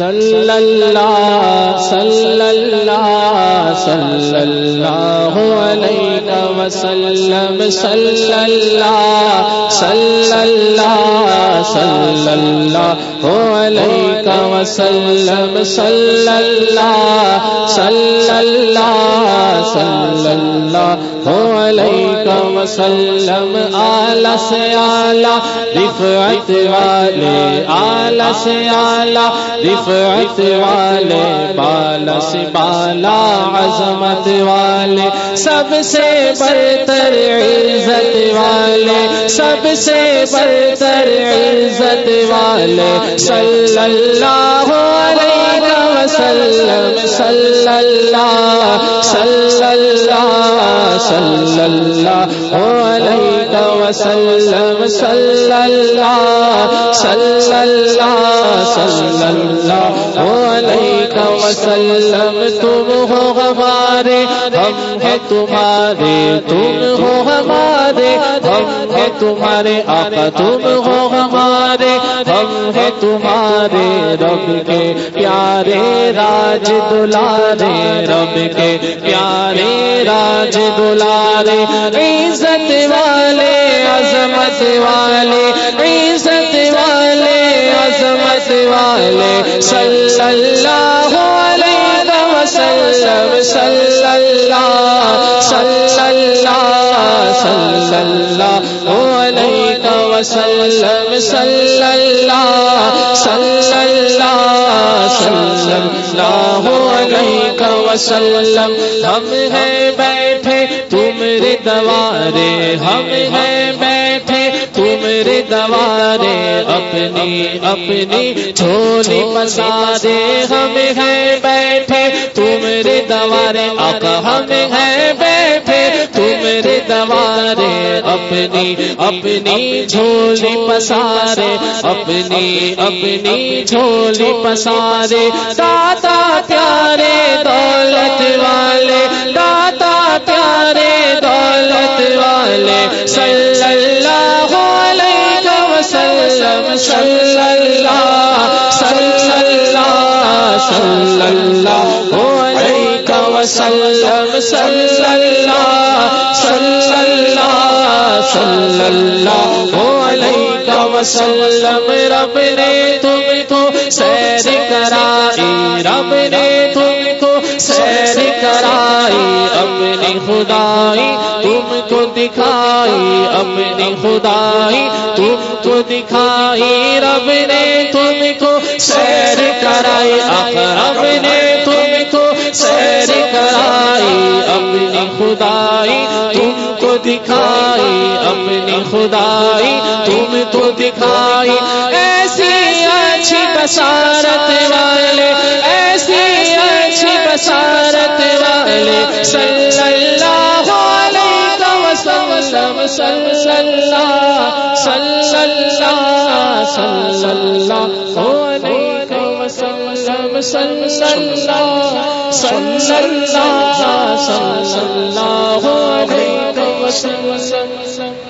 صلی اللہ صلی اللہ صلی اللہ علیہ وسلم صلی اللہ صلی اللہ صلی اللہ علیہ وسلم صلی اللہ صلی اللہ صلی اللہ اللہ علیہ وسلم آلہ سے آلہ رفعت والے آلہ سے آلہ رفعت والے بالا سے بالا، عظمت والے، سب سے برتر عزت والے، سب سے برتر عزت والے، صلی اللہ علیہ وسلم، صلی اللہ صلی اللہ علیہ وسلم صلی اللہ صلی اللہ صلی اللہ علیہ وسلم تم ہو ہمارے ہم ہے تمہارے تم ہو ہمارے ہم ہے۔ تمہارے آقا تم ہو ہمارے ہم ہے تمہارے رب کے پیارے راج دلارے رب کے پیارے راج دلارے عزت والے عظمت والے عزت والے عظمت والے صلی اللہ علیہ وسلم صلی اللہ صلی اللہ صلی اللہ علیہ وسلم صلی اللہ صلی اللہ صلی اللہ علیہ وسلم ہم ہیں بیٹھے تم ردوارے ہم ہیں بیٹھے تم ردوارے اپنی اپنی چھولی پسارے ہم ہیں بیٹھے تم ردوارے اب ہم ہیں بیٹھے تم ردوارے اپنی اپنی جھولی پسارے، اپنی اپنی جھولی پسارے، دادا پیارے صلی اللہ علیہ وسلم، صلی اللہ صلی اللہ صلی اللہ علیہ وسلم، صلی اللہ صلی اللہ صلی اللہ علیہ وسلم، رب نے تم کو سیر کرائی، رب نے تم سیر کرائی، اپنی خدائی، تم کو دکھائی، اپنی خدائی، تم کو دکھائی، رب نے تم کو سیر کرائی رب نے تم کو سیر کرائی، اپنی خدائی تم کو دکھائی، اپنی خدائی تم کو دکھائی۔ ایسی اچھی بسارت والے، ایسی اچھی بسارت والے صلی اللہ علیہ وسلم صلی اللہ صلی اللہ صلی اللہ علیہ وسلم صلی اللہ صلی اللہ صلی اللہ علیہ وسلم